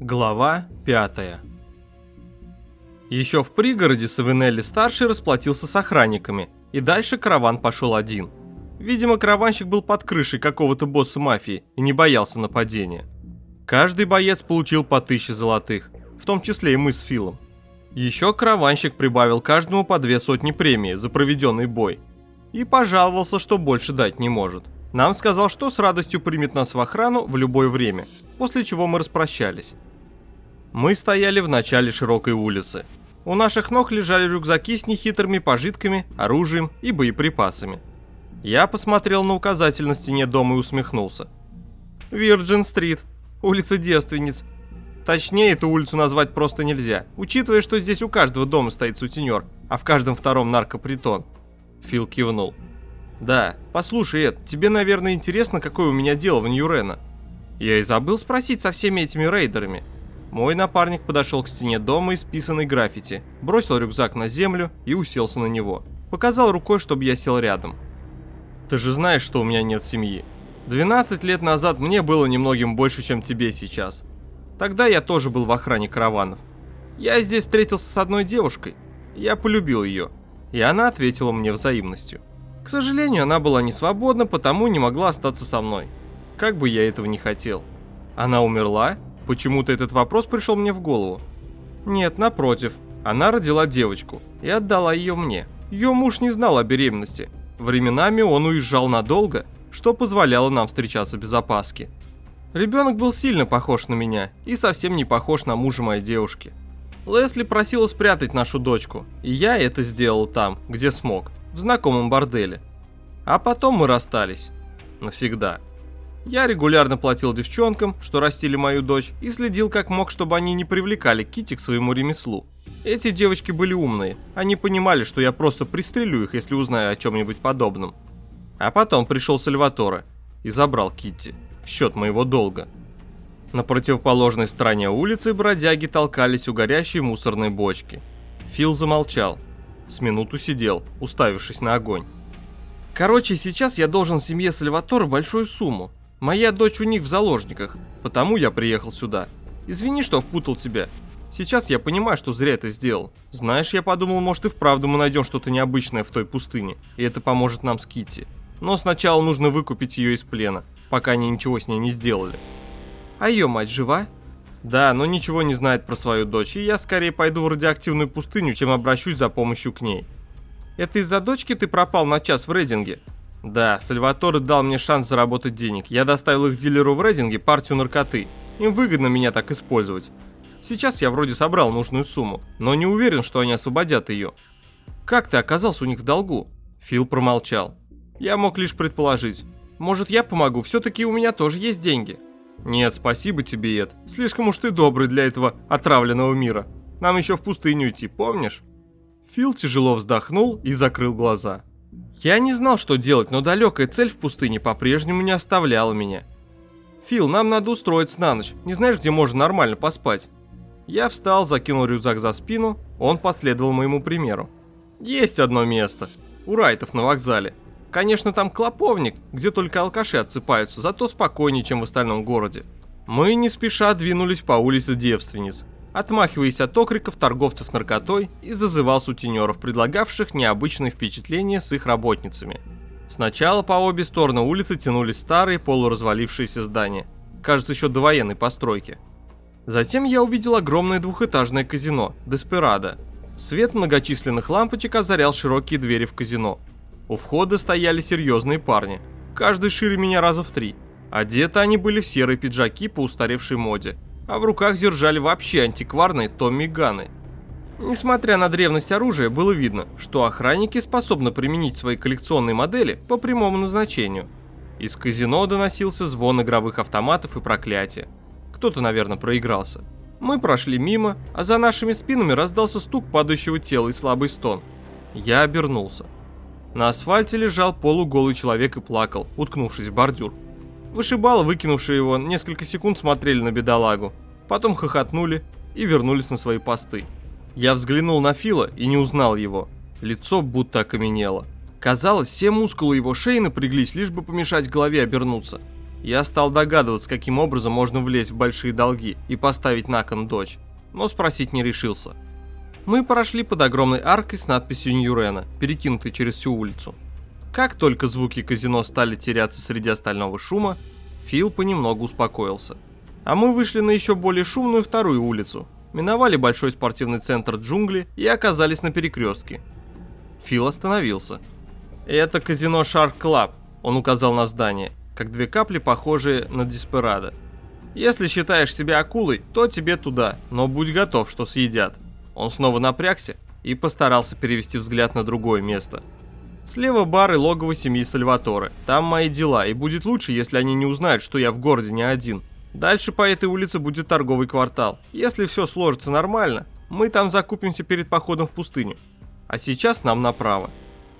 Глава 5 Еще в пригороде Савинелли-старший расплатился с охранниками, и дальше караван пошел один. Видимо, караванщик был под крышей какого-то босса мафии и не боялся нападения. Каждый боец получил по тысяче золотых, в том числе и мы с Филом. Еще караванщик прибавил каждому по две сотни премии за проведенный бой. И пожаловался, что больше дать не может. Нам сказал, что с радостью примет нас в охрану в любое время, после чего мы распрощались. Мы стояли в начале широкой улицы. У наших ног лежали рюкзаки с нехитрыми пожитками, оружием и боеприпасами. Я посмотрел на указатель на стене дома и усмехнулся. Вирджин-стрит, улица девственниц. Точнее, эту улицу назвать просто нельзя, учитывая, что здесь у каждого дома стоит сутенер, а в каждом втором наркопритон. Фил кивнул. Да, послушай, Эд, тебе, наверное, интересно, какое у меня дело в Нью-Рена. Я и забыл спросить со всеми этими рейдерами. Мой напарник подошел к стене дома, исписанной граффити, бросил рюкзак на землю и уселся на него. Показал рукой, чтобы я сел рядом. Ты же знаешь, что у меня нет семьи. 12 лет назад мне было немногим больше, чем тебе сейчас. Тогда я тоже был в охране караванов. Я здесь встретился с одной девушкой. Я полюбил ее. И она ответила мне взаимностью. К сожалению, она была не свободна, потому не могла остаться со мной. Как бы я этого не хотел. Она умерла Почему-то этот вопрос пришел мне в голову. Нет, напротив, она родила девочку и отдала ее мне. Ее муж не знал о беременности. Временами он уезжал надолго, что позволяло нам встречаться без опаски. Ребенок был сильно похож на меня и совсем не похож на мужа моей девушки. Лесли просила спрятать нашу дочку, и я это сделал там, где смог, в знакомом борделе. А потом мы расстались. Навсегда. Я регулярно платил девчонкам, что растили мою дочь, и следил как мог, чтобы они не привлекали Кити к своему ремеслу. Эти девочки были умные, они понимали, что я просто пристрелю их, если узнаю о чем-нибудь подобном. А потом пришел Сальваторе и забрал Китти в счет моего долга. На противоположной стороне улицы бродяги толкались у горящей мусорной бочки. Фил замолчал. С минуту сидел, уставившись на огонь. Короче, сейчас я должен семье Сальватора большую сумму. Моя дочь у них в заложниках, потому я приехал сюда. Извини, что впутал тебя. Сейчас я понимаю, что зря это сделал. Знаешь, я подумал, может и вправду мы найдем что-то необычное в той пустыне, и это поможет нам с Кити. Но сначала нужно выкупить ее из плена, пока они ничего с ней не сделали. А ее мать жива? Да, но ничего не знает про свою дочь, и я скорее пойду в радиоактивную пустыню, чем обращусь за помощью к ней. Это из-за дочки ты пропал на час в рейдинге? Да, Сальваторе дал мне шанс заработать денег. Я доставил их дилеру в рейдинге партию наркоты. Им выгодно меня так использовать. Сейчас я вроде собрал нужную сумму, но не уверен, что они освободят ее. Как ты оказался у них в долгу? Фил промолчал. Я мог лишь предположить. Может, я помогу, все-таки у меня тоже есть деньги. Нет, спасибо тебе, Эд. Слишком уж ты добрый для этого отравленного мира. Нам еще в пустыню идти, помнишь? Фил тяжело вздохнул и закрыл глаза. Я не знал, что делать, но далекая цель в пустыне по-прежнему не оставляла меня. «Фил, нам надо устроиться на ночь. Не знаешь, где можно нормально поспать?» Я встал, закинул рюкзак за спину, он последовал моему примеру. «Есть одно место. У Райтов на вокзале. Конечно, там клоповник, где только алкаши отсыпаются, зато спокойнее, чем в остальном городе». Мы не спеша двинулись по улице девственниц отмахиваясь от окриков торговцев наркотой и зазывал сутенеров, предлагавших необычные впечатления с их работницами. Сначала по обе стороны улицы тянулись старые полуразвалившиеся здания, кажется, еще до военной постройки. Затем я увидел огромное двухэтажное казино «Деспирадо». Свет многочисленных лампочек озарял широкие двери в казино. У входа стояли серьезные парни, каждый шире меня раза в три. Одеты они были в серые пиджаки по устаревшей моде – а в руках держали вообще антикварные Томми Ганы. Несмотря на древность оружия, было видно, что охранники способны применить свои коллекционные модели по прямому назначению. Из казино доносился звон игровых автоматов и проклятия. Кто-то, наверное, проигрался. Мы прошли мимо, а за нашими спинами раздался стук падающего тела и слабый стон. Я обернулся. На асфальте лежал полуголый человек и плакал, уткнувшись в бордюр. Вышибалы, выкинувшие его, несколько секунд смотрели на бедолагу, потом хохотнули и вернулись на свои посты. Я взглянул на Фила и не узнал его. Лицо будто окаменело. Казалось, все мускулы его шеи напряглись, лишь бы помешать голове обернуться. Я стал догадываться, каким образом можно влезть в большие долги и поставить на кон дочь, но спросить не решился. Мы прошли под огромной аркой с надписью Ньюрена, перекинутой через всю улицу. Как только звуки казино стали теряться среди остального шума, Фил понемногу успокоился. А мы вышли на еще более шумную вторую улицу, миновали большой спортивный центр джунгли и оказались на перекрестке. Фил остановился. «Это казино Shark Club», он указал на здание, как две капли, похожие на Диспирадо. «Если считаешь себя акулой, то тебе туда, но будь готов, что съедят». Он снова напрягся и постарался перевести взгляд на другое место. Слева бар и логово семьи Сальваторе. Там мои дела, и будет лучше, если они не узнают, что я в городе не один. Дальше по этой улице будет торговый квартал. Если все сложится нормально, мы там закупимся перед походом в пустыню. А сейчас нам направо.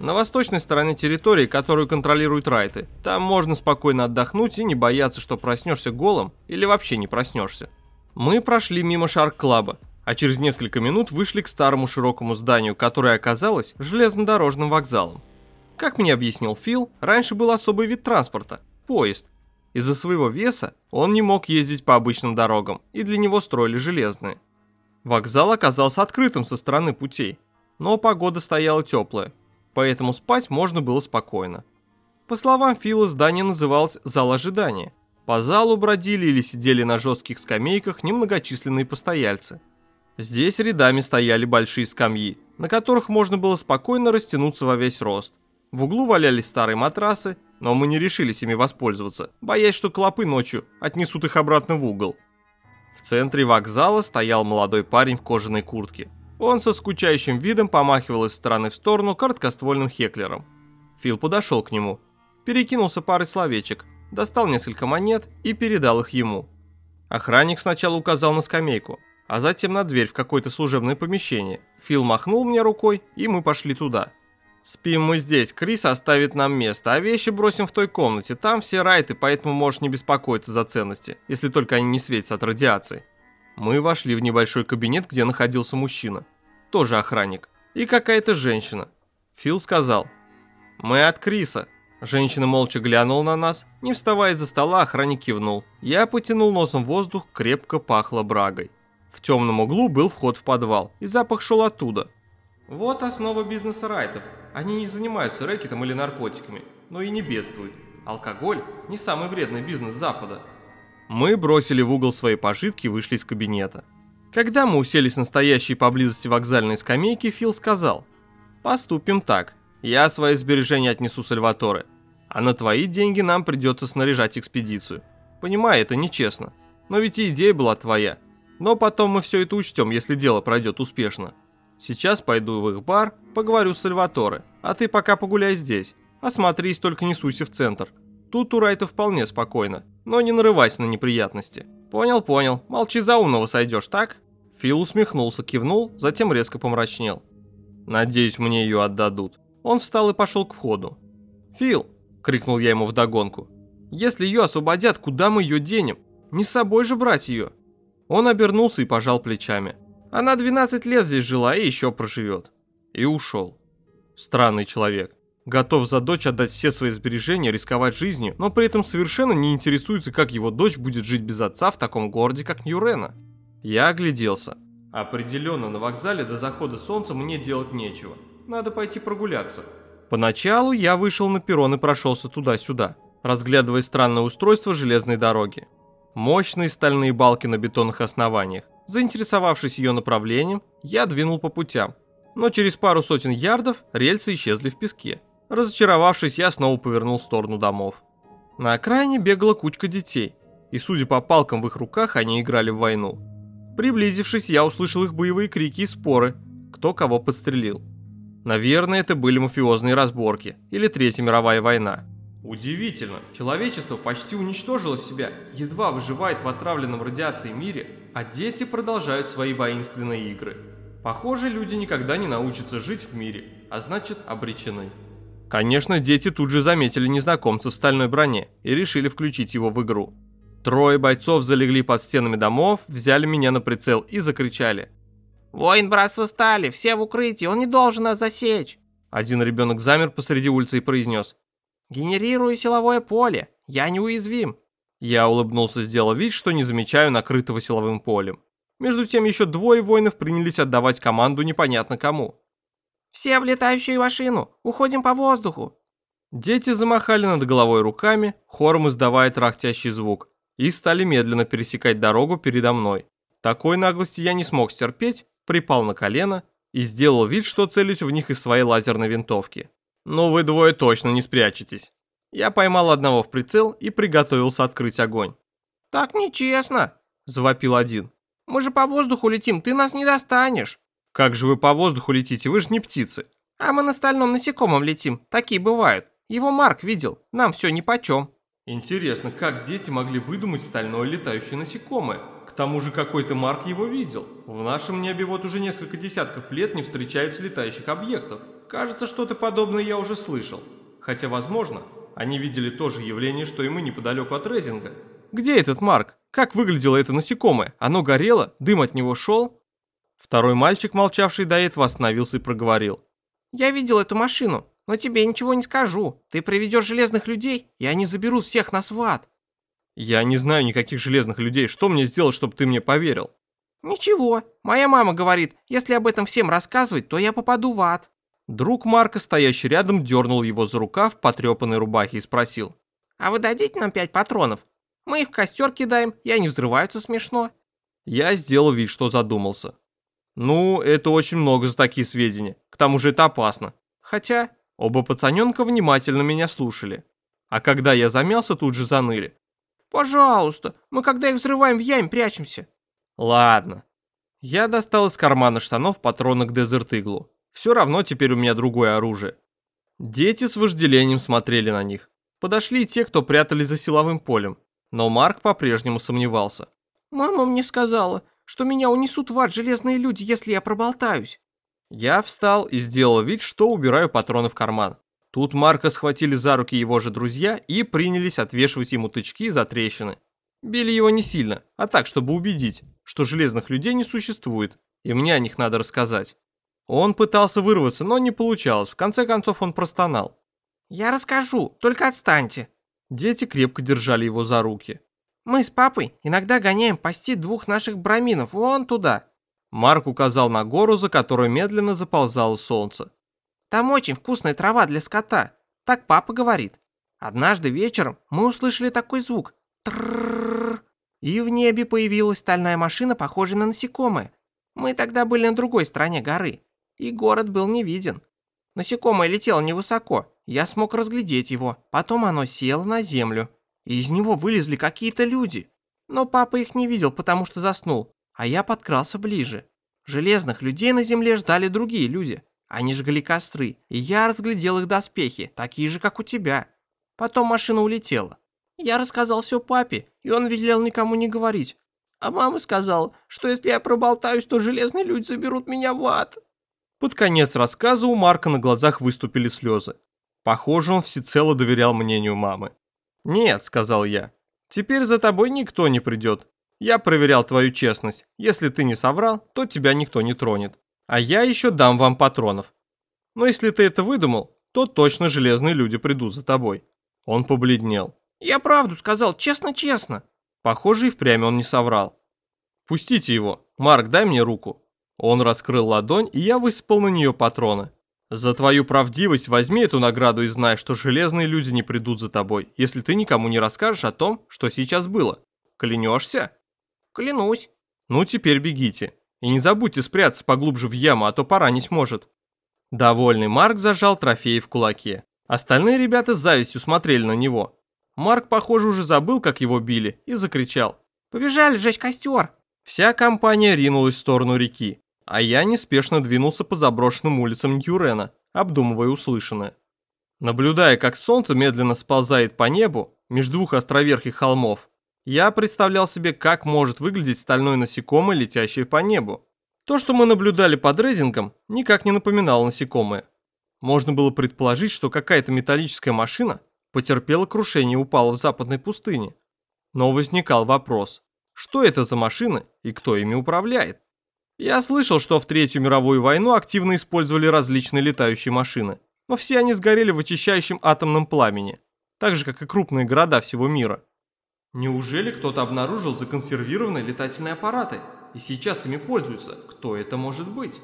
На восточной стороне территории, которую контролируют райты, там можно спокойно отдохнуть и не бояться, что проснешься голым или вообще не проснешься. Мы прошли мимо Шарк-клаба, а через несколько минут вышли к старому широкому зданию, которое оказалось железнодорожным вокзалом. Как мне объяснил Фил, раньше был особый вид транспорта – поезд. Из-за своего веса он не мог ездить по обычным дорогам, и для него строили железные. Вокзал оказался открытым со стороны путей, но погода стояла теплая, поэтому спать можно было спокойно. По словам Фила, здание называлось «зал ожидания». По залу бродили или сидели на жестких скамейках немногочисленные постояльцы. Здесь рядами стояли большие скамьи, на которых можно было спокойно растянуться во весь рост. В углу валялись старые матрасы, но мы не решились ими воспользоваться, боясь, что клопы ночью отнесут их обратно в угол. В центре вокзала стоял молодой парень в кожаной куртке. Он со скучающим видом помахивал из стороны в сторону короткоствольным хеклером. Фил подошел к нему, перекинулся парой словечек, достал несколько монет и передал их ему. Охранник сначала указал на скамейку, а затем на дверь в какое-то служебное помещение. Фил махнул мне рукой, и мы пошли туда. «Спим мы здесь, Крис оставит нам место, а вещи бросим в той комнате. Там все райты, поэтому можешь не беспокоиться за ценности, если только они не светятся от радиации». Мы вошли в небольшой кабинет, где находился мужчина. Тоже охранник. И какая-то женщина. Фил сказал. «Мы от Криса». Женщина молча глянула на нас. Не вставая из-за стола, охранник кивнул. Я потянул носом воздух, крепко пахло брагой. В темном углу был вход в подвал, и запах шел оттуда. Вот основа бизнеса райтов. Они не занимаются рэкетом или наркотиками, но и не бедствуют. Алкоголь – не самый вредный бизнес Запада. Мы бросили в угол свои пожитки и вышли из кабинета. Когда мы уселись на стоящие поблизости вокзальной скамейки, Фил сказал, «Поступим так. Я свои сбережения отнесу Сальваторе, а на твои деньги нам придется снаряжать экспедицию. Понимаю, это нечестно, но ведь и идея была твоя. Но потом мы все это учтем, если дело пройдет успешно. Сейчас пойду в их бар, поговорю с Сальваторе, а ты пока погуляй здесь. Осмотрись, только не суйся в центр. Тут у Райта вполне спокойно, но не нарывайся на неприятности. Понял, понял. Молчи за умного сойдешь, так? Фил усмехнулся, кивнул, затем резко помрачнел. Надеюсь, мне ее отдадут. Он встал и пошел к входу. «Фил!» – крикнул я ему вдогонку. «Если ее освободят, куда мы ее денем? Не с собой же брать ее!» Он обернулся и пожал плечами. «Она 12 лет здесь жила и еще проживет». И ушел. Странный человек готов за дочь отдать все свои сбережения, рисковать жизнью, но при этом совершенно не интересуется, как его дочь будет жить без отца в таком городе, как Ньюрена. Я огляделся. Определенно, на вокзале до захода солнца мне делать нечего. Надо пойти прогуляться. Поначалу я вышел на перрон и прошелся туда-сюда, разглядывая странное устройство железной дороги. Мощные стальные балки на бетонных основаниях. Заинтересовавшись ее направлением, я двинул по путям. Но через пару сотен ярдов рельсы исчезли в песке. Разочаровавшись, я снова повернул в сторону домов. На окраине бегала кучка детей, и судя по палкам в их руках, они играли в войну. Приблизившись, я услышал их боевые крики и споры, кто кого подстрелил. Наверное, это были мафиозные разборки или Третья мировая война. Удивительно, человечество почти уничтожило себя, едва выживает в отравленном радиацией мире, а дети продолжают свои воинственные игры. Похоже, люди никогда не научатся жить в мире, а значит обречены. Конечно, дети тут же заметили незнакомца в стальной броне и решили включить его в игру. Трое бойцов залегли под стенами домов, взяли меня на прицел и закричали. «Воин братства стали, все в укрытии, он не должен нас засечь!» Один ребенок замер посреди улицы и произнес. «Генерирую силовое поле, я неуязвим!» Я улыбнулся, сделав вид, что не замечаю накрытого силовым полем. Между тем еще двое воинов принялись отдавать команду непонятно кому. «Все в летающую машину! Уходим по воздуху!» Дети замахали над головой руками, хором издавая трахтящий звук, и стали медленно пересекать дорогу передо мной. Такой наглости я не смог стерпеть, припал на колено и сделал вид, что целюсь в них из своей лазерной винтовки. «Ну вы двое точно не спрячетесь». Я поймал одного в прицел и приготовился открыть огонь. «Так нечестно!» – завопил один. «Мы же по воздуху летим, ты нас не достанешь!» «Как же вы по воздуху летите, вы же не птицы!» «А мы на стальном насекомом летим, такие бывают. Его Марк видел, нам все нипочем». Интересно, как дети могли выдумать стальное летающее насекомое? К тому же какой-то Марк его видел. В нашем небе вот уже несколько десятков лет не встречаются летающих объектов. Кажется, что-то подобное я уже слышал. Хотя, возможно, они видели то же явление, что и мы неподалеку от Рейдинга. Где этот Марк? Как выглядело это насекомое? Оно горело? Дым от него шел? Второй мальчик, молчавший до этого, остановился и проговорил. «Я видел эту машину, но тебе ничего не скажу. Ты приведешь железных людей, и они заберут всех нас в ад». «Я не знаю никаких железных людей. Что мне сделать, чтобы ты мне поверил?» «Ничего. Моя мама говорит, если об этом всем рассказывать, то я попаду в ад». Друг Марка, стоящий рядом, дернул его за рукав в потрепанной рубахе и спросил. «А вы дадите нам пять патронов? Мы их в костер кидаем, и они взрываются смешно». Я сделал вид, что задумался. «Ну, это очень много за такие сведения. К тому же это опасно. Хотя Оба пацаненка внимательно меня слушали. А когда я замялся, тут же заныли. «Пожалуйста, мы когда их взрываем в яме прячемся». «Ладно». Я достал из кармана штанов патроны к Дезерт Иглу. Все равно теперь у меня другое оружие. Дети с вожделением смотрели на них. Подошли и те, кто прятались за силовым полем. Но Марк по-прежнему сомневался. «Мама мне сказала, что меня унесут в ад железные люди, если я проболтаюсь». Я встал и сделал вид, что убираю патроны в карман. Тут Марка схватили за руки его же друзья и принялись отвешивать ему тычки за трещины. Били его не сильно, а так, чтобы убедить, что железных людей не существует, и мне о них надо рассказать. Он пытался вырваться, но не получалось, в конце концов он простонал. «Я расскажу, только отстаньте». Дети крепко держали его за руки. «Мы с папой иногда гоняем пасти двух наших браминов вон туда, Марк указал на гору, за которой медленно заползало солнце. «Там очень вкусная трава для скота, так папа говорит. Однажды вечером мы услышали такой звук. Трррррр. И в небе появилась стальная машина, похожая на насекомое. Мы тогда были на другой стороне горы, и город был не виден. Насекомое летело невысоко, я смог разглядеть его. Потом оно село на землю, и из него вылезли какие-то люди. Но папа их не видел, потому что заснул а я подкрался ближе. Железных людей на земле ждали другие люди. Они жгли костры, и я разглядел их доспехи, такие же, как у тебя. Потом машина улетела. Я рассказал все папе, и он велел никому не говорить. А мама сказала, что если я проболтаюсь, то железные люди заберут меня в ад. Под конец рассказа у Марка на глазах выступили слезы. Похоже, он всецело доверял мнению мамы. «Нет», — сказал я, — «теперь за тобой никто не придет. Я проверял твою честность. Если ты не соврал, то тебя никто не тронет. А я еще дам вам патронов. Но если ты это выдумал, то точно железные люди придут за тобой». Он побледнел. «Я правду сказал, честно-честно». Похоже, и впрямь он не соврал. «Пустите его. Марк, дай мне руку». Он раскрыл ладонь, и я высыпал на нее патроны. «За твою правдивость возьми эту награду и знай, что железные люди не придут за тобой, если ты никому не расскажешь о том, что сейчас было. Клянешься?» Клянусь. Ну, теперь бегите. И не забудьте спрятаться поглубже в яму, а то поранить может. Довольный Марк зажал трофеи в кулаке. Остальные ребята с завистью смотрели на него. Марк, похоже, уже забыл, как его били, и закричал. «Побежали жечь костер!» Вся компания ринулась в сторону реки, а я неспешно двинулся по заброшенным улицам Ньюрена, обдумывая услышанное. Наблюдая, как солнце медленно сползает по небу между двух островерхих холмов, я представлял себе, как может выглядеть стальное насекомое, летящее по небу. То, что мы наблюдали под рейдингом, никак не напоминало насекомое. Можно было предположить, что какая-то металлическая машина потерпела крушение и упала в западной пустыне. Но возникал вопрос, что это за машины и кто ими управляет? Я слышал, что в Третью мировую войну активно использовали различные летающие машины, но все они сгорели в очищающем атомном пламени, так же, как и крупные города всего мира. Неужели кто-то обнаружил законсервированные летательные аппараты и сейчас ими пользуется? Кто это может быть?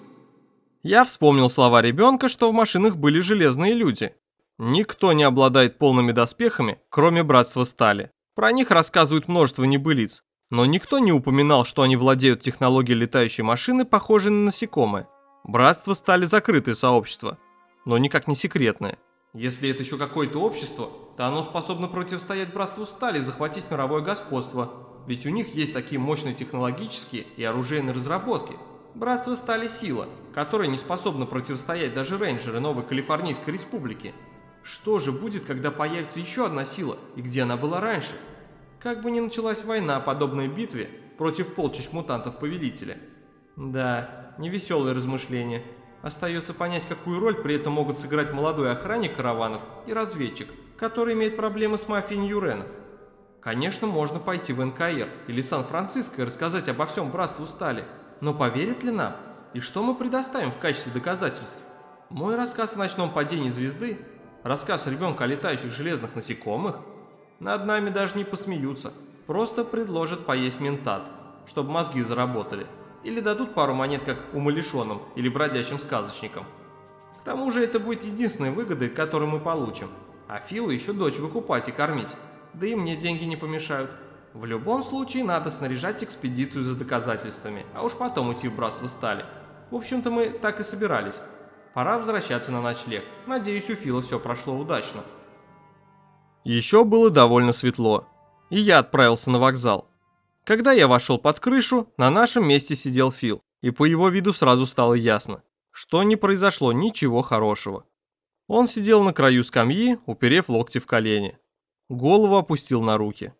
Я вспомнил слова ребенка, что в машинах были железные люди. Никто не обладает полными доспехами, кроме Братства Стали. Про них рассказывают множество небылиц, но никто не упоминал, что они владеют технологией летающей машины, похожей на насекомое. Братство Стали закрытое сообщество, но никак не секретное. Если это еще какое-то общество, то оно способно противостоять Братству Стали и захватить мировое господство, ведь у них есть такие мощные технологические и оружейные разработки. Братство Стали сила, которая не способна противостоять даже рейнджеры Новой Калифорнийской Республики. Что же будет, когда появится еще одна сила, и где она была раньше? Как бы ни началась война, подобной битве, против полчищ мутантов-повелителя. Да, невеселые размышления. Остается понять, какую роль при этом могут сыграть молодой охранник караванов и разведчик, который имеет проблемы с мафией Ньюрена. Конечно, можно пойти в НКР или Сан-Франциско и рассказать обо всем братству Стали, но поверят ли нам? И что мы предоставим в качестве доказательств? Мой рассказ о ночном падении звезды, рассказ ребенка о летающих железных насекомых, над нами даже не посмеются, просто предложат поесть ментат, чтобы мозги заработали. Или дадут пару монет как умалишенным или бродячим сказочникам. К тому же это будет единственной выгодой, которую мы получим. А Филу еще дочь выкупать и кормить. Да и мне деньги не помешают. В любом случае надо снаряжать экспедицию за доказательствами, а уж потом уйти в братство стали. В общем-то мы так и собирались. Пора возвращаться на ночлег. Надеюсь, у Фила все прошло удачно. Еще было довольно светло, и я отправился на вокзал. Когда я вошел под крышу, на нашем месте сидел Фил, и по его виду сразу стало ясно, что не произошло ничего хорошего. Он сидел на краю скамьи, уперев локти в колени. Голову опустил на руки.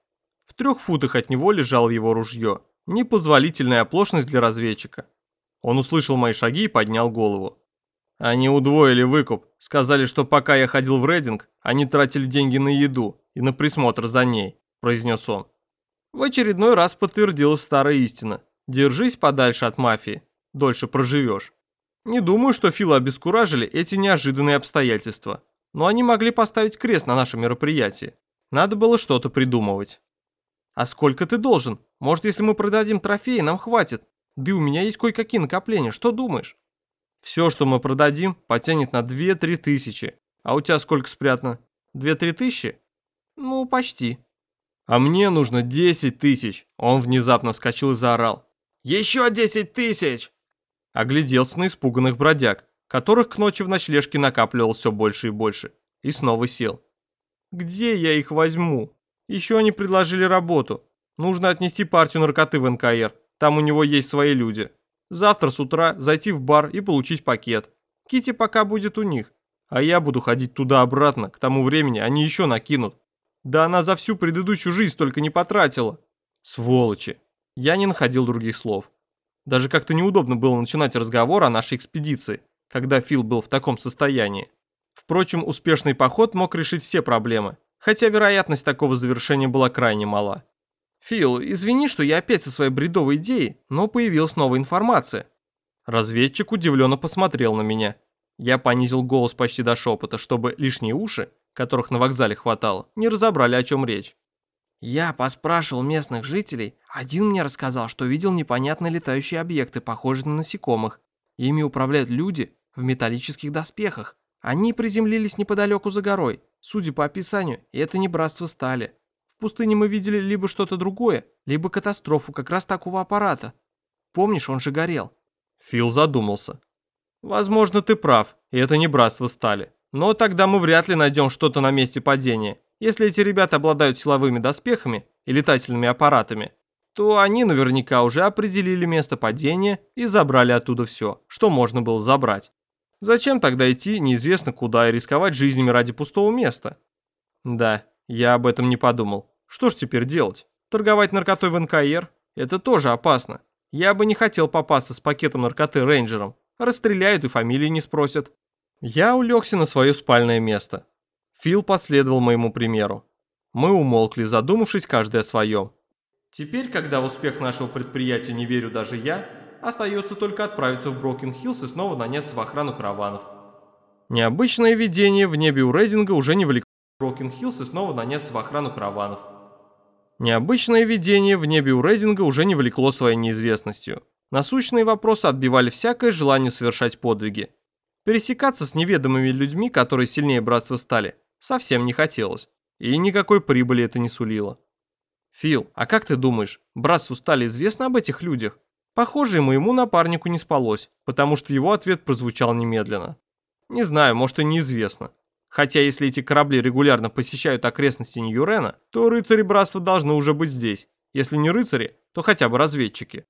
В трех футах от него лежало его ружье. Непозволительная оплошность для разведчика. Он услышал мои шаги и поднял голову. Они удвоили выкуп, сказали, что пока я ходил в рейдинг, они тратили деньги на еду и на присмотр за ней, произнес он. В очередной раз подтвердилась старая истина. Держись подальше от мафии, дольше проживешь. Не думаю, что Фила обескуражили эти неожиданные обстоятельства, но они могли поставить крест на нашем мероприятии. Надо было что-то придумывать. А сколько ты должен? Может, если мы продадим трофеи, нам хватит? Да и у меня есть кое-какие накопления, что думаешь? Все, что мы продадим, потянет на 2-3 тысячи. А у тебя сколько спрятано? 2-3 тысячи? Ну, почти. А мне нужно 10 тысяч. Он внезапно вскочил и заорал. Еще 10 тысяч! Огляделся на испуганных бродяг, которых к ночи в ночлежке накапливал все больше и больше. И снова сел. Где я их возьму? Еще они предложили работу. Нужно отнести партию наркоты в НКР. Там у него есть свои люди. Завтра с утра зайти в бар и получить пакет. Кити пока будет у них. А я буду ходить туда-обратно. К тому времени они еще накинут. Да она за всю предыдущую жизнь столько не потратила. Сволочи. Я не находил других слов. Даже как-то неудобно было начинать разговор о нашей экспедиции, когда Фил был в таком состоянии. Впрочем, успешный поход мог решить все проблемы, хотя вероятность такого завершения была крайне мала. «Фил, извини, что я опять со своей бредовой идеей, но появилась новая информация». Разведчик удивленно посмотрел на меня. Я понизил голос почти до шепота, чтобы лишние уши которых на вокзале хватало, не разобрали, о чем речь. Я поспрашивал местных жителей, один мне рассказал, что видел непонятные летающие объекты, похожие на насекомых. Ими управляют люди в металлических доспехах. Они приземлились неподалеку за горой. Судя по описанию, это не братство стали. В пустыне мы видели либо что-то другое, либо катастрофу как раз такого аппарата. Помнишь, он же горел. Фил задумался. Возможно, ты прав, и это не братство стали. Но тогда мы вряд ли найдем что-то на месте падения. Если эти ребята обладают силовыми доспехами и летательными аппаратами, то они наверняка уже определили место падения и забрали оттуда все, что можно было забрать. Зачем тогда идти неизвестно куда и рисковать жизнями ради пустого места? Да, я об этом не подумал. Что ж теперь делать? Торговать наркотой в НКР? Это тоже опасно. Я бы не хотел попасться с пакетом наркоты рейнджером. Расстреляют и фамилии не спросят. Я улегся на свое спальное место. Фил последовал моему примеру. Мы умолкли, задумавшись каждый о своем. Теперь, когда в успех нашего предприятия не верю даже я, остается только отправиться в Брокен-Хиллз и снова наняться в охрану караванов. Необычное видение в небе у Рейдинга уже не влекло Брокен-Хиллз и снова наняться в охрану караванов. Необычное видение в небе у Рейдинга уже не влекло своей неизвестностью. Насущные вопросы отбивали всякое желание совершать подвиги. Пересекаться с неведомыми людьми, которые сильнее братства стали, совсем не хотелось. И никакой прибыли это не сулило. «Фил, а как ты думаешь, братству стали известно об этих людях?» Похоже, моему напарнику не спалось, потому что его ответ прозвучал немедленно. Не знаю, может и неизвестно. Хотя если эти корабли регулярно посещают окрестности Ньюрена, то рыцари братства должны уже быть здесь. Если не рыцари, то хотя бы разведчики.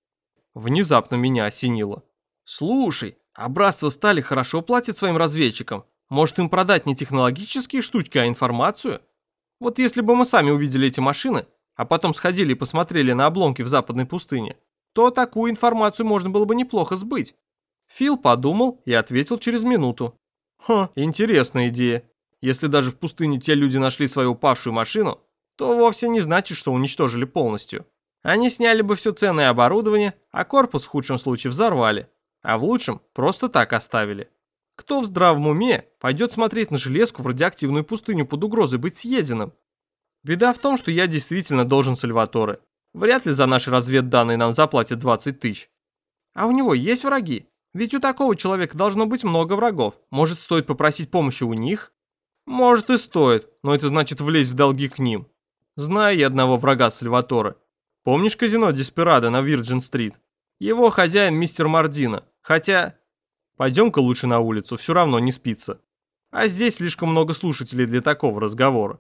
Внезапно меня осенило. Слушай, а братство стали хорошо платит своим разведчикам. Может им продать не технологические штучки, а информацию? Вот если бы мы сами увидели эти машины, а потом сходили и посмотрели на обломки в западной пустыне, то такую информацию можно было бы неплохо сбыть. Фил подумал и ответил через минуту. Хм, интересная идея. Если даже в пустыне те люди нашли свою упавшую машину, то вовсе не значит, что уничтожили полностью. Они сняли бы все ценное оборудование, а корпус в худшем случае взорвали, а в лучшем просто так оставили. Кто в здравом уме пойдет смотреть на железку в радиоактивную пустыню под угрозой быть съеденным? Беда в том, что я действительно должен Сальваторе. Вряд ли за наши разведданные нам заплатят 20 тысяч. А у него есть враги? Ведь у такого человека должно быть много врагов. Может, стоит попросить помощи у них? Может и стоит, но это значит влезть в долги к ним. Знаю я одного врага Сальваторе. Помнишь казино Деспирадо на Вирджин-стрит? Его хозяин мистер Мардина. Хотя... Пойдем-ка лучше на улицу, все равно не спится. А здесь слишком много слушателей для такого разговора.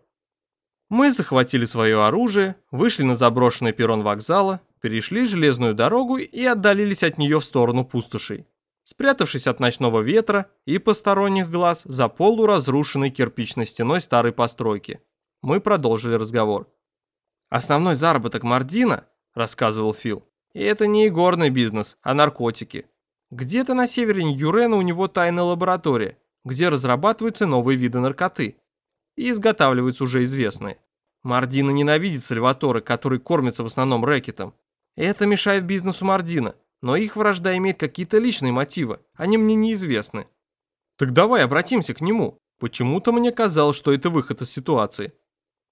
Мы захватили свое оружие, вышли на заброшенный перрон вокзала, перешли железную дорогу и отдалились от нее в сторону пустошей. Спрятавшись от ночного ветра и посторонних глаз за полуразрушенной кирпичной стеной старой постройки, мы продолжили разговор. «Основной заработок Мардина», – рассказывал Фил, – «и это не игорный бизнес, а наркотики. Где-то на севере Юрена у него тайная лаборатория, где разрабатываются новые виды наркоты и изготавливаются уже известные. Мардина ненавидит Сальваторе, который кормится в основном рэкетом. Это мешает бизнесу Мардина, но их вражда имеет какие-то личные мотивы, они мне неизвестны. Так давай обратимся к нему. Почему-то мне казалось, что это выход из ситуации.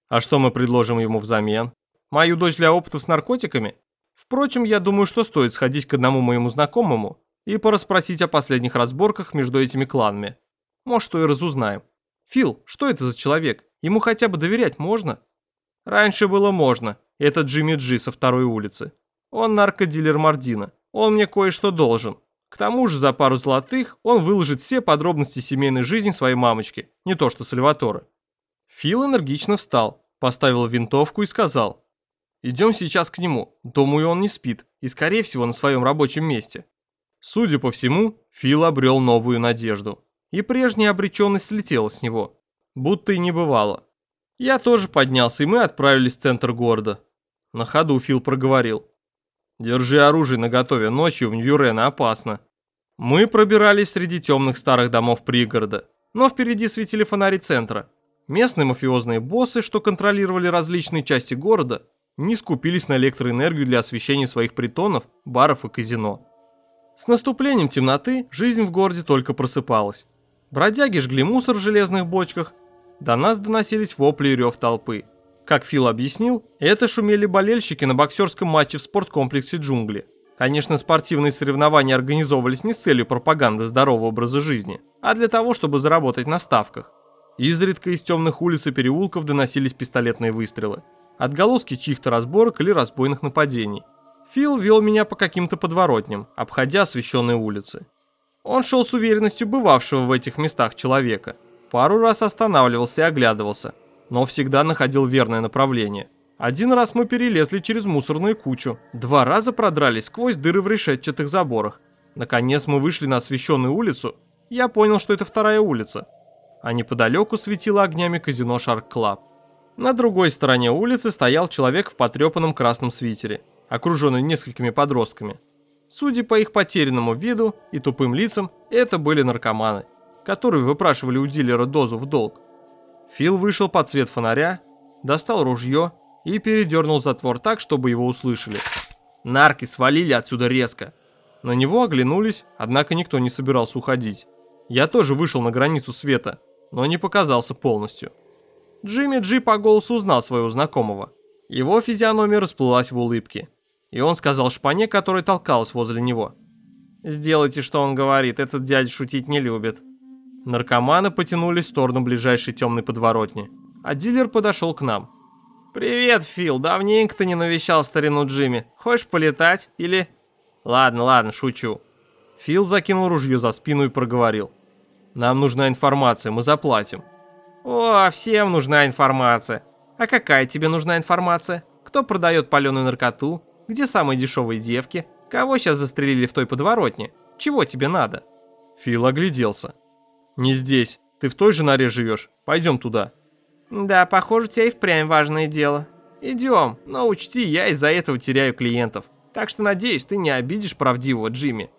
А что мы предложим ему взамен? Мою дочь для опытов с наркотиками? Впрочем, я думаю, что стоит сходить к одному моему знакомому и порасспросить о последних разборках между этими кланами. Может, что и разузнаем. Фил, что это за человек? Ему хотя бы доверять можно? Раньше было можно. Это Джимми Джи со второй улицы. Он наркодилер Мардина. Он мне кое-что должен. К тому же за пару золотых он выложит все подробности семейной жизни своей мамочки, не то что Сальваторе. Фил энергично встал, поставил винтовку и сказал. «Идем сейчас к нему. Думаю, он не спит и, скорее всего, на своем рабочем месте». Судя по всему, Фил обрел новую надежду. И прежняя обреченность слетела с него. Будто и не бывало. Я тоже поднялся, и мы отправились в центр города. На ходу Фил проговорил. «Держи оружие наготове, ночью в Ньюрена опасно». Мы пробирались среди темных старых домов пригорода, но впереди светили фонари центра. Местные мафиозные боссы, что контролировали различные части города, не скупились на электроэнергию для освещения своих притонов, баров и казино. С наступлением темноты жизнь в городе только просыпалась. Бродяги жгли мусор в железных бочках, до нас доносились вопли и рев толпы. Как Фил объяснил, это шумели болельщики на боксерском матче в спорткомплексе «Джунгли». Конечно, спортивные соревнования организовывались не с целью пропаганды здорового образа жизни, а для того, чтобы заработать на ставках. Изредка из темных улиц и переулков доносились пистолетные выстрелы, отголоски чьих-то разборок или разбойных нападений. Фил вел меня по каким-то подворотням, обходя освещенные улицы. Он шел с уверенностью бывавшего в этих местах человека – Пару раз останавливался и оглядывался, но всегда находил верное направление. Один раз мы перелезли через мусорную кучу, два раза продрались сквозь дыры в решетчатых заборах. Наконец мы вышли на освещенную улицу, я понял, что это вторая улица. А неподалеку светило огнями казино Шарк Клаб. На другой стороне улицы стоял человек в потрепанном красном свитере, окруженный несколькими подростками. Судя по их потерянному виду и тупым лицам, это были наркоманы которые выпрашивали у дилера дозу в долг. Фил вышел под свет фонаря, достал ружье и передернул затвор так, чтобы его услышали. Нарки свалили отсюда резко. На него оглянулись, однако никто не собирался уходить. Я тоже вышел на границу света, но не показался полностью. Джимми Джи по голосу узнал своего знакомого. Его физиономия расплылась в улыбке. И он сказал шпане, которая толкалась возле него. «Сделайте, что он говорит, этот дядя шутить не любит». Наркоманы потянулись в сторону ближайшей темной подворотни, а дилер подошел к нам. «Привет, Фил, давненько ты не навещал старину Джимми. Хочешь полетать или...» «Ладно, ладно, шучу». Фил закинул ружье за спину и проговорил. «Нам нужна информация, мы заплатим». «О, всем нужна информация. А какая тебе нужна информация? Кто продает паленую наркоту? Где самые дешевые девки? Кого сейчас застрелили в той подворотне? Чего тебе надо?» Фил огляделся. «Не здесь. Ты в той же норе живешь. Пойдем туда». Да, похоже, у тебя и впрямь важное дело. Идем, но учти, я из-за этого теряю клиентов. Так что надеюсь, ты не обидишь правдивого Джимми.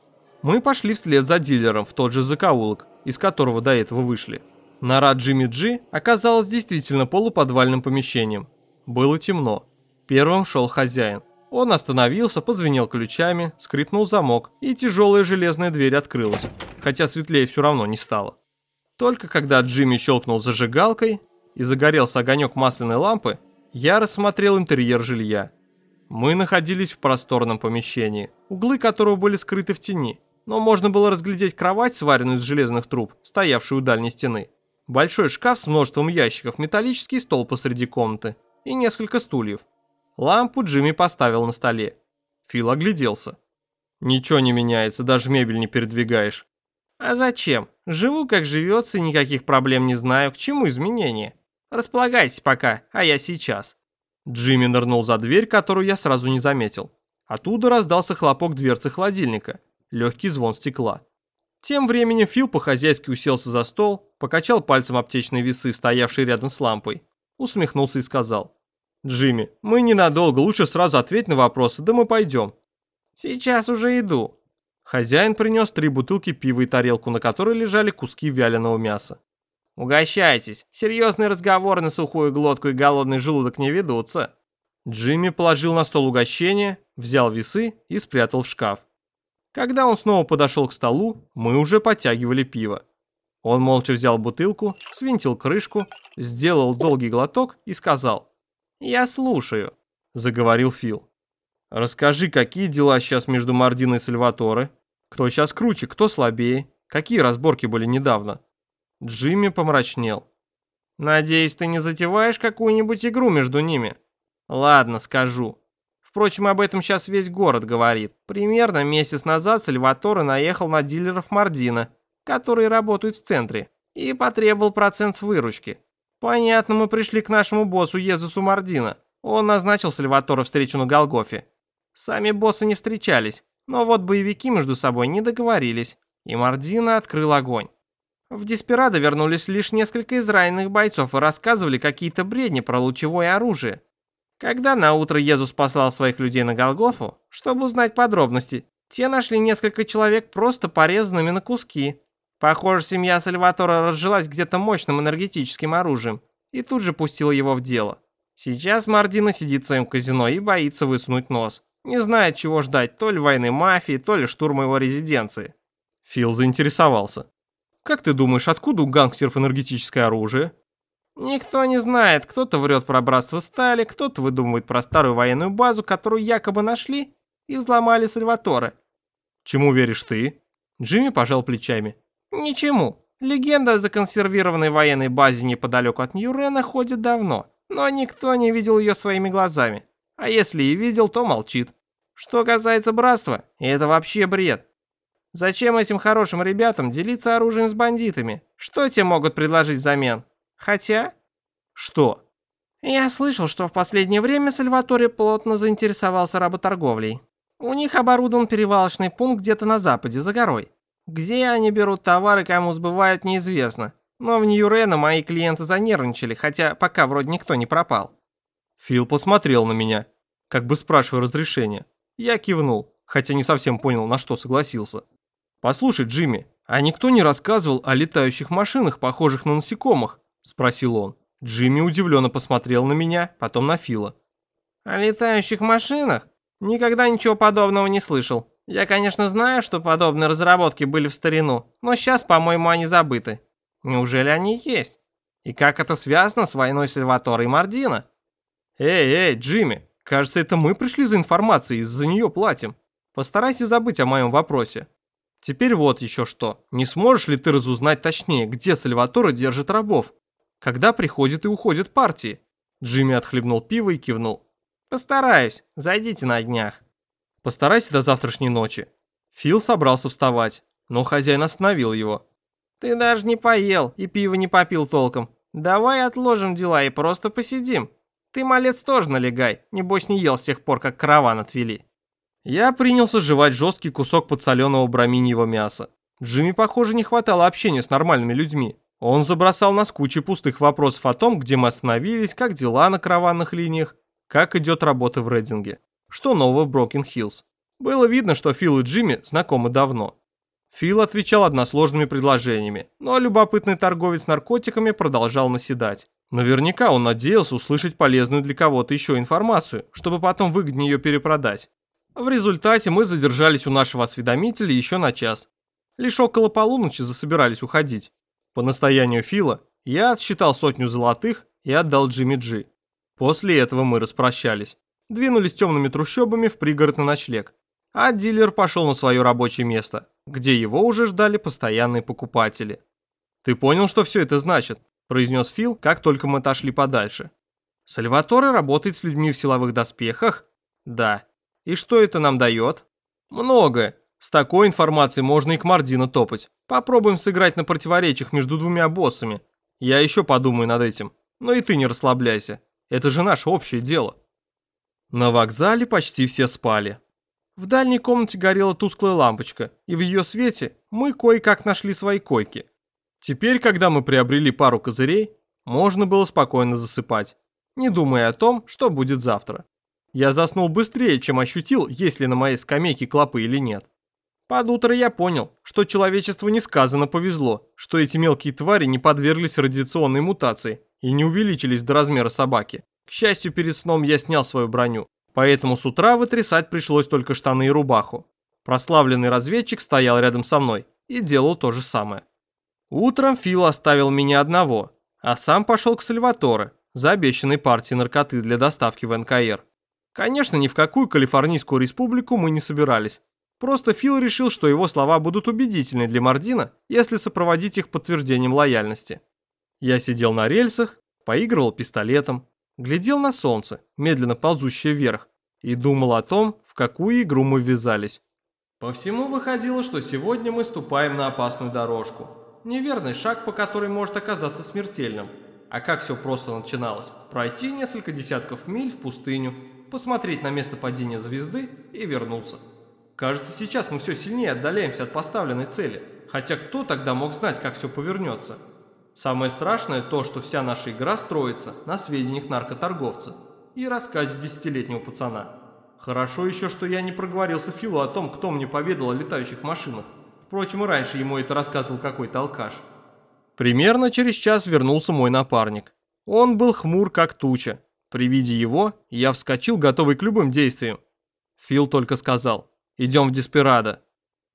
Мы пошли вслед за дилером в тот же закоулок, из которого до этого вышли. Нора Джимми Джи оказалась действительно полуподвальным помещением. Было темно. Первым шел хозяин. Он остановился, позвенел ключами, скрипнул замок, и тяжелая железная дверь открылась, хотя светлее все равно не стало. Только когда Джимми щелкнул зажигалкой, и загорелся огонек масляной лампы, я рассмотрел интерьер жилья. Мы находились в просторном помещении, углы которого были скрыты в тени, но можно было разглядеть кровать, сваренную из железных труб, стоявшую у дальней стены, большой шкаф с множеством ящиков, металлический стол посреди комнаты и несколько стульев. Лампу Джимми поставил на столе. Фил огляделся. «Ничего не меняется, даже мебель не передвигаешь». «А зачем? Живу как живется никаких проблем не знаю, к чему изменения?» Располагайтесь пока, а я сейчас». Джимми нырнул за дверь, которую я сразу не заметил. Оттуда раздался хлопок дверцы холодильника, легкий звон стекла. Тем временем Фил по-хозяйски уселся за стол, покачал пальцем аптечные весы, стоявшие рядом с лампой, усмехнулся и сказал. «Джимми, мы ненадолго, лучше сразу ответь на вопросы, да мы пойдем». «Сейчас уже иду». Хозяин принес три бутылки пива и тарелку, на которой лежали куски вяленого мяса. «Угощайтесь, серьезные разговоры на сухую глотку и голодный желудок не ведутся». Джимми положил на стол угощение, взял весы и спрятал в шкаф. Когда он снова подошел к столу, мы уже подтягивали пиво. Он молча взял бутылку, свинтил крышку, сделал долгий глоток и сказал «Я слушаю», — заговорил Фил. «Расскажи, какие дела сейчас между Мардиной и Сальваторе? Кто сейчас круче, кто слабее? Какие разборки были недавно?» Джимми помрачнел. «Надеюсь, ты не затеваешь какую-нибудь игру между ними?» «Ладно, скажу. Впрочем, об этом сейчас весь город говорит. Примерно месяц назад Сальваторе наехал на дилеров Мардина, которые работают в центре, и потребовал процент с выручки. Понятно, мы пришли к нашему боссу Езусу Мардина. Он назначил Сальваторе встречу на Голгофе. Сами боссы не встречались, но вот боевики между собой не договорились, и Мардина открыл огонь. В Деспирадо вернулись лишь несколько израненных бойцов и рассказывали какие-то бредни про лучевое оружие. Когда на утро Езус послал своих людей на Голгофу, чтобы узнать подробности, те нашли несколько человек просто порезанными на куски. Похоже, семья Сальватора разжилась где-то мощным энергетическим оружием и тут же пустила его в дело. Сейчас Мардина сидит в своем казино и боится высунуть нос. Не знает, чего ждать, то ли войны мафии, то ли штурма его резиденции. Фил заинтересовался. Как ты думаешь, откуда у гангстеров энергетическое оружие? Никто не знает. Кто-то врет про братство стали, кто-то выдумывает про старую военную базу, которую якобы нашли и взломали Сальваторе. Чему веришь ты? Джимми пожал плечами. Ничему. Легенда о законсервированной военной базе неподалеку от Ньюрена ходит давно, но никто не видел ее своими глазами. А если и видел, то молчит. Что касается братства, это вообще бред. Зачем этим хорошим ребятам делиться оружием с бандитами? Что те могут предложить взамен? Хотя... Что? Я слышал, что в последнее время Сальваторе плотно заинтересовался работорговлей. У них оборудован перевалочный пункт где-то на западе, за горой. Где они берут товары, кому сбывают, неизвестно. Но в Нью-Рено мои клиенты занервничали, хотя пока вроде никто не пропал. Фил посмотрел на меня, как бы спрашивая разрешения. Я кивнул, хотя не совсем понял, на что согласился. «Послушай, Джимми, а никто не рассказывал о летающих машинах, похожих на насекомых?» – спросил он. Джимми удивленно посмотрел на меня, потом на Фила. «О летающих машинах? Никогда ничего подобного не слышал. Я, конечно, знаю, что подобные разработки были в старину, но сейчас, по-моему, они забыты. Неужели они есть? И как это связано с войной Сальватора и Мардина?» Эй, эй, Джимми, кажется, это мы пришли за информацией и за нее платим. Постарайся забыть о моем вопросе. Теперь вот еще что. Не сможешь ли ты разузнать точнее, где Сальваторе держит рабов? Когда приходят и уходят партии? Джимми отхлебнул пиво и кивнул. Постараюсь. Зайдите на днях. Постарайся до завтрашней ночи. Фил собрался вставать, но хозяин остановил его. Ты даже не поел и пиво не попил толком. Давай отложим дела и просто посидим. Ты, малец, тоже налегай. Небось, не ел с тех пор, как караван отвели. Я принялся жевать жесткий кусок подсоленного браминьего мяса. Джимми, похоже, не хватало общения с нормальными людьми. Он забросал нас кучей пустых вопросов о том, где мы остановились, как дела на караванных линиях, как идет работа в Рейдинге, что нового в Брокен-Хиллз. Было видно, что Фил и Джимми знакомы давно. Фил отвечал односложными предложениями, но любопытный торговец наркотиками продолжал наседать. Наверняка он надеялся услышать полезную для кого-то еще информацию, чтобы потом выгоднее ее перепродать. В результате мы задержались у нашего осведомителя еще на час. Лишь около полуночи засобирались уходить. По настоянию Фила я отсчитал сотню золотых и отдал Джимми Джи. После этого мы распрощались. Двинулись темными трущобами в пригород на ночлег. А дилер пошел на свое рабочее место, где его уже ждали постоянные покупатели. «Ты понял, что все это значит?» – произнес Фил, как только мы отошли подальше. «Сальваторе работает с людьми в силовых доспехах?» «Да. И что это нам дает? Многое. С такой информацией можно и к Мардину топать. Попробуем сыграть на противоречиях между двумя боссами. Я еще подумаю над этим. Но и ты не расслабляйся. Это же наше общее дело. На вокзале почти все спали. В дальней комнате горела тусклая лампочка, и в ее свете мы кое-как нашли свои койки. Теперь, когда мы приобрели пару козырей, можно было спокойно засыпать, не думая о том, что будет завтра. Я заснул быстрее, чем ощутил, есть ли на моей скамейке клопы или нет. Под утро я понял, что человечеству несказанно повезло, что эти мелкие твари не подверглись радиационной мутации и не увеличились до размера собаки. К счастью, перед сном я снял свою броню, поэтому с утра вытрясать пришлось только штаны и рубаху. Прославленный разведчик стоял рядом со мной и делал то же самое. Утром Фил оставил меня одного, а сам пошел к Сальваторе за обещанной партией наркоты для доставки в НКР. Конечно, ни в какую Калифорнийскую республику мы не собирались. Просто Фил решил, что его слова будут убедительны для Мардина, если сопроводить их подтверждением лояльности. Я сидел на рельсах, поигрывал пистолетом, глядел на солнце, медленно ползущее вверх, и думал о том, в какую игру мы ввязались. По всему выходило, что сегодня мы ступаем на опасную дорожку. Неверный шаг, по которой может оказаться смертельным. А как все просто начиналось? Пройти несколько десятков миль в пустыню, посмотреть на место падения звезды и вернуться. Кажется, сейчас мы все сильнее отдаляемся от поставленной цели, хотя кто тогда мог знать, как все повернется? Самое страшное то, что вся наша игра строится на сведениях наркоторговца и рассказе десятилетнего пацана. Хорошо еще, что я не проговорился Филу о том, кто мне поведал о летающих машинах. Впрочем, и раньше ему это рассказывал какой-то алкаш. Примерно через час вернулся мой напарник. Он был хмур, как туча, при виде его я вскочил, готовый к любым действиям. Фил только сказал «Идем в Деспирадо».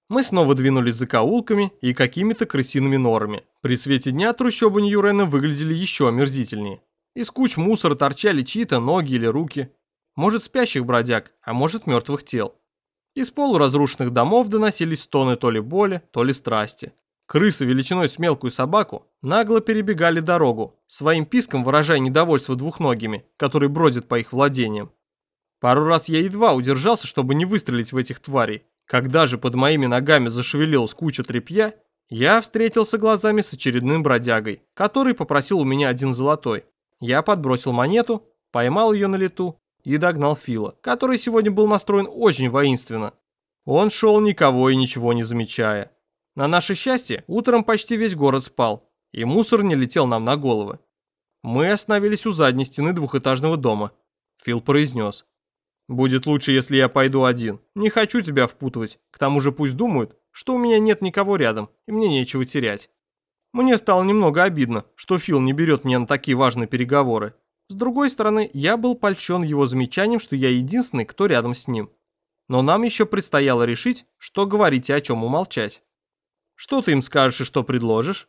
Мы снова двинулись за каулками и какими-то крысиными норами. При свете дня трущобы Ньюрена выглядели еще омерзительнее. Из куч мусора торчали чьи-то ноги или руки. Может, спящих бродяг, а может, мертвых тел. Из полуразрушенных домов доносились стоны то ли боли, то ли страсти. Крысы величиной с мелкую собаку нагло перебегали дорогу, своим писком выражая недовольство двухногими, которые бродят по их владениям. Пару раз я едва удержался, чтобы не выстрелить в этих тварей. Когда же под моими ногами зашевелилась куча тряпья, я встретился глазами с очередным бродягой, который попросил у меня один золотой. Я подбросил монету, поймал ее на лету и догнал Фила, который сегодня был настроен очень воинственно. Он шел никого и ничего не замечая. На наше счастье, утром почти весь город спал, и мусор не летел нам на головы. Мы остановились у задней стены двухэтажного дома. Фил произнес. «Будет лучше, если я пойду один. Не хочу тебя впутывать. К тому же пусть думают, что у меня нет никого рядом, и мне нечего терять». Мне стало немного обидно, что Фил не берет меня на такие важные переговоры. С другой стороны, я был польщен его замечанием, что я единственный, кто рядом с ним. Но нам еще предстояло решить, что говорить и о чем умолчать. Что ты им скажешь и что предложишь?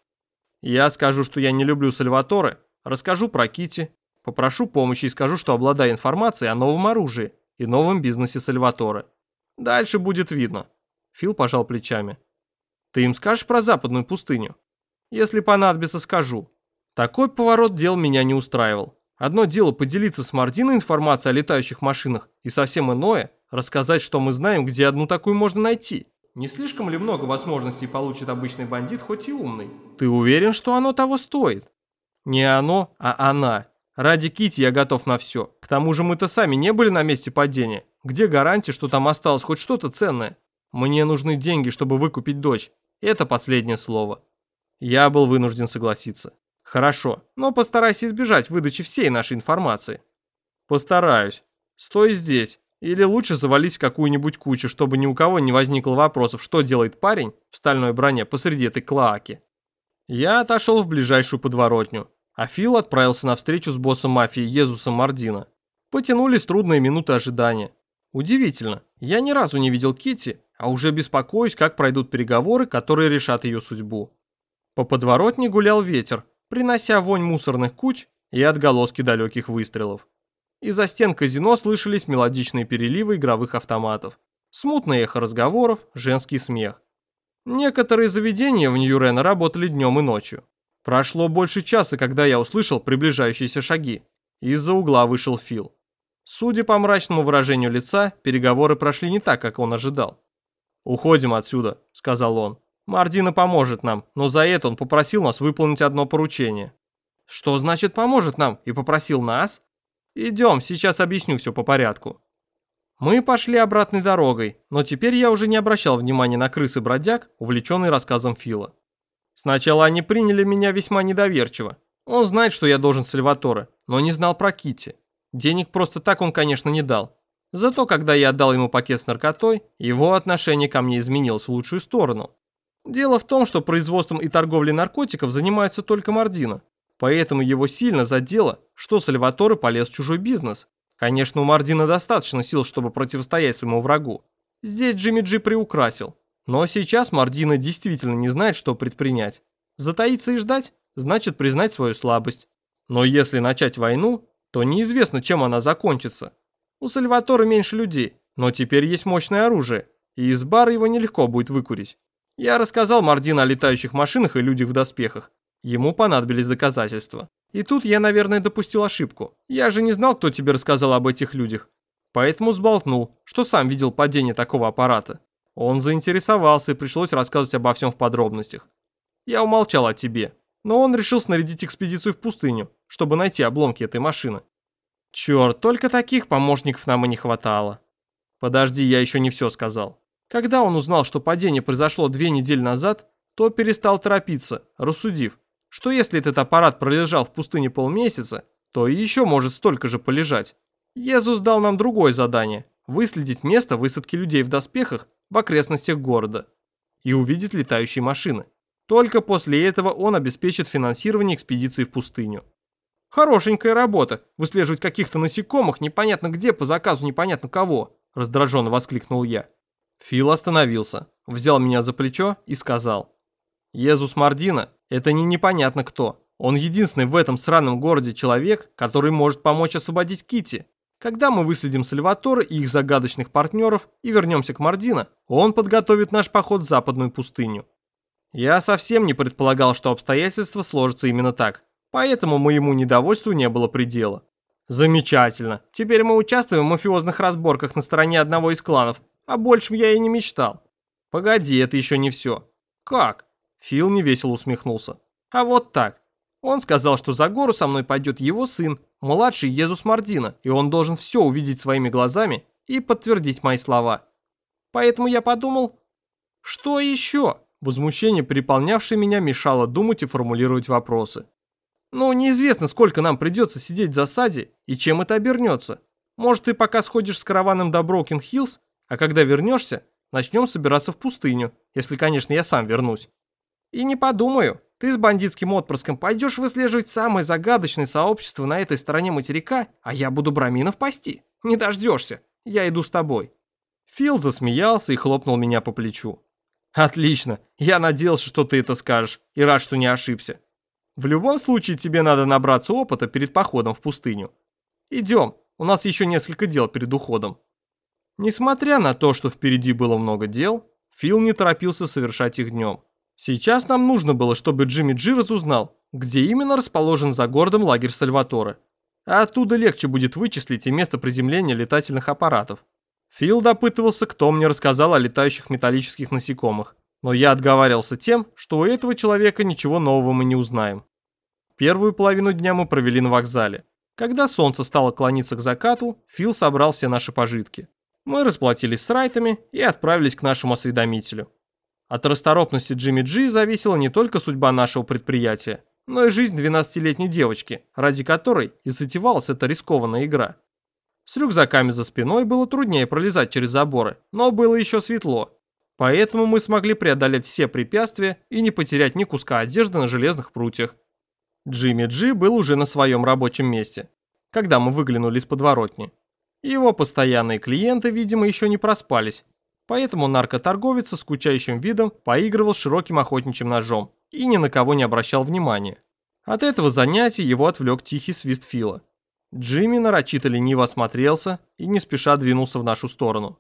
Я скажу, что я не люблю Сальваторе, расскажу про Кити, попрошу помощи и скажу, что обладаю информацией о новом оружии и новом бизнесе Сальваторе. Дальше будет видно. Фил пожал плечами. Ты им скажешь про западную пустыню? Если понадобится, скажу. Такой поворот дел меня не устраивал. Одно дело поделиться с Мардиной информацией о летающих машинах, и совсем иное – рассказать, что мы знаем, где одну такую можно найти. Не слишком ли много возможностей получит обычный бандит, хоть и умный? Ты уверен, что оно того стоит? Не оно, а она. Ради Кити я готов на все. К тому же мы-то сами не были на месте падения. Где гарантия, что там осталось хоть что-то ценное? Мне нужны деньги, чтобы выкупить дочь. Это последнее слово. Я был вынужден согласиться. Хорошо, но постарайся избежать выдачи всей нашей информации. Постараюсь. Стой здесь. Или лучше завались в какую-нибудь кучу, чтобы ни у кого не возникло вопросов, что делает парень в стальной броне посреди этой клоаки. Я отошел в ближайшую подворотню, а Фил отправился на встречу с боссом мафии Езусом Мардина. Потянулись трудные минуты ожидания. Удивительно, я ни разу не видел Кити, а уже беспокоюсь, как пройдут переговоры, которые решат ее судьбу. По подворотне гулял ветер, принося вонь мусорных куч и отголоски далеких выстрелов. Из-за стен казино слышались мелодичные переливы игровых автоматов, смутное эхо разговоров, женский смех. Некоторые заведения в Нью-Рена работали днем и ночью. Прошло больше часа, когда я услышал приближающиеся шаги. Из-за угла вышел Фил. Судя по мрачному выражению лица, переговоры прошли не так, как он ожидал. «Уходим отсюда», — сказал он. «Мардина поможет нам, но за это он попросил нас выполнить одно поручение». «Что значит поможет нам?» и попросил нас? Идем, сейчас объясню все по порядку. Мы пошли обратной дорогой, но теперь я уже не обращал внимания на крыс и бродяг, увлеченный рассказом Фила. Сначала они приняли меня весьма недоверчиво. Он знает, что я должен Сальваторе, но не знал про Кити. Денег просто так он, конечно, не дал. Зато, когда я отдал ему пакет с наркотой, его отношение ко мне изменилось в лучшую сторону. Дело в том, что производством и торговлей наркотиков занимается только Мардина. Поэтому его сильно задело, что Сальваторе полез в чужой бизнес. Конечно, у Мардина достаточно сил, чтобы противостоять своему врагу. Здесь Джимми Джи приукрасил. Но сейчас Мардина действительно не знает, что предпринять. Затаиться и ждать – значит признать свою слабость. Но если начать войну, то неизвестно, чем она закончится. У Сальватора меньше людей, но теперь есть мощное оружие, и из бара его нелегко будет выкурить. Я рассказал Мардину о летающих машинах и людях в доспехах, Ему понадобились доказательства. И тут я, наверное, допустил ошибку. Я же не знал, кто тебе рассказал об этих людях. Поэтому сболтнул, что сам видел падение такого аппарата. Он заинтересовался и пришлось рассказывать обо всем в подробностях. Я умолчал о тебе, но он решил снарядить экспедицию в пустыню, чтобы найти обломки этой машины. Черт, только таких помощников нам и не хватало. Подожди, я еще не все сказал. Когда он узнал, что падение произошло две недели назад, то перестал торопиться, рассудив, что если этот аппарат пролежал в пустыне полмесяца, то и еще может столько же полежать. Езус дал нам другое задание – выследить место высадки людей в доспехах в окрестностях города и увидеть летающие машины. Только после этого он обеспечит финансирование экспедиции в пустыню. «Хорошенькая работа, выслеживать каких-то насекомых непонятно где по заказу непонятно кого», раздраженно воскликнул я. Фил остановился, взял меня за плечо и сказал – Езус Мардина – это не непонятно кто. Он единственный в этом сраном городе человек, который может помочь освободить Кити. Когда мы выследим Сальватора и их загадочных партнеров и вернемся к Мардина, он подготовит наш поход в западную пустыню. Я совсем не предполагал, что обстоятельства сложатся именно так, поэтому моему недовольству не было предела. Замечательно. Теперь мы участвуем в мафиозных разборках на стороне одного из кланов. О большем я и не мечтал. Погоди, это еще не все. Как? Фил невесело усмехнулся. А вот так. Он сказал, что за гору со мной пойдет его сын, младший Езус Мардина, и он должен все увидеть своими глазами и подтвердить мои слова. Поэтому я подумал, что еще? Возмущение, переполнявшее меня, мешало думать и формулировать вопросы. Ну, неизвестно, сколько нам придется сидеть в засаде и чем это обернется. Может, ты пока сходишь с караваном до Брокен Хиллз, а когда вернешься, начнем собираться в пустыню, если, конечно, я сам вернусь. И не подумаю, ты с бандитским отпрыском пойдешь выслеживать самое загадочное сообщество на этой стороне материка, а я буду браминов пасти. Не дождешься, я иду с тобой». Фил засмеялся и хлопнул меня по плечу. «Отлично, я надеялся, что ты это скажешь, и рад, что не ошибся. В любом случае тебе надо набраться опыта перед походом в пустыню. Идем, у нас еще несколько дел перед уходом. Несмотря на то, что впереди было много дел, Фил не торопился совершать их днем. Сейчас нам нужно было, чтобы Джимми Джи разузнал, где именно расположен за городом лагерь Сальваторе. А оттуда легче будет вычислить и место приземления летательных аппаратов. Фил допытывался, кто мне рассказал о летающих металлических насекомых, но я отговаривался тем, что у этого человека ничего нового мы не узнаем. Первую половину дня мы провели на вокзале. Когда солнце стало клониться к закату, Фил собрал все наши пожитки. Мы расплатились с райтами и отправились к нашему осведомителю. От расторопности Джимми Джи зависела не только судьба нашего предприятия, но и жизнь 12-летней девочки, ради которой и затевалась эта рискованная игра. С рюкзаками за спиной было труднее пролезать через заборы, но было еще светло. Поэтому мы смогли преодолеть все препятствия и не потерять ни куска одежды на железных прутьях. Джимми Джи был уже на своем рабочем месте, когда мы выглянули из подворотни. Его постоянные клиенты, видимо, еще не проспались, поэтому наркоторговец со скучающим видом поигрывал широким охотничьим ножом и ни на кого не обращал внимания. От этого занятия его отвлек тихий свист Фила. Джимми нарочито лениво осмотрелся и не спеша двинулся в нашу сторону.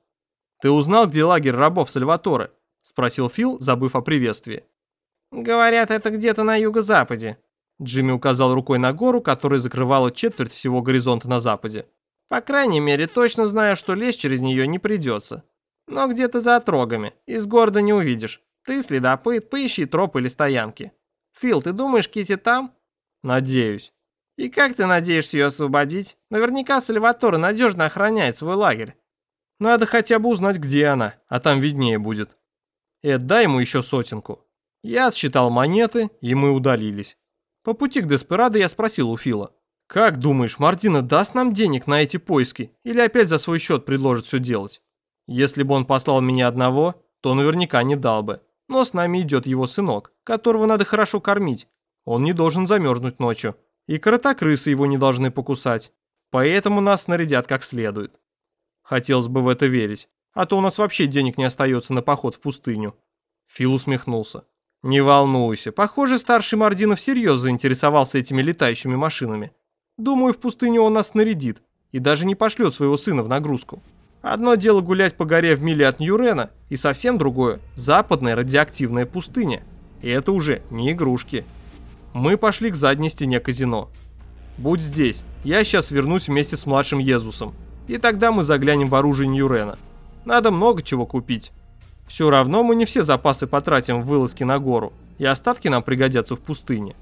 «Ты узнал, где лагерь рабов Сальваторе?» – спросил Фил, забыв о приветствии. «Говорят, это где-то на юго-западе». Джимми указал рукой на гору, которая закрывала четверть всего горизонта на западе. «По крайней мере, точно знаю, что лезть через нее не придется. Но где-то за отрогами, из города не увидишь. Ты, следопыт, поищи тропы или стоянки. Фил, ты думаешь, Кити там?» «Надеюсь». И как ты надеешься ее освободить? Наверняка Сальваторе надежно охраняет свой лагерь. Надо хотя бы узнать, где она, а там виднее будет. Эд, дай ему еще сотенку. Я отсчитал монеты, и мы удалились. По пути к Деспирадо я спросил у Фила. «Как думаешь, Мартина даст нам денег на эти поиски или опять за свой счет предложит все делать? Если бы он послал меня одного, то наверняка не дал бы. Но с нами идет его сынок, которого надо хорошо кормить. Он не должен замерзнуть ночью, и кротокрысы его не должны покусать, поэтому нас снарядят как следует. Хотелось бы в это верить, а то у нас вообще денег не остается на поход в пустыню. Фил усмехнулся. Не волнуйся, похоже, старший Мардинов всерьез заинтересовался этими летающими машинами. Думаю, в пустыню он нас снарядит и даже не пошлет своего сына в нагрузку. Одно дело гулять по горе в миле от Ньюрена, и совсем другое – западная радиоактивная пустыня. И это уже не игрушки. Мы пошли к задней стене казино. Будь здесь, я сейчас вернусь вместе с младшим Езусом. И тогда мы заглянем в оружие Ньюрена. Надо много чего купить. Все равно мы не все запасы потратим в вылазке на гору, и остатки нам пригодятся в пустыне.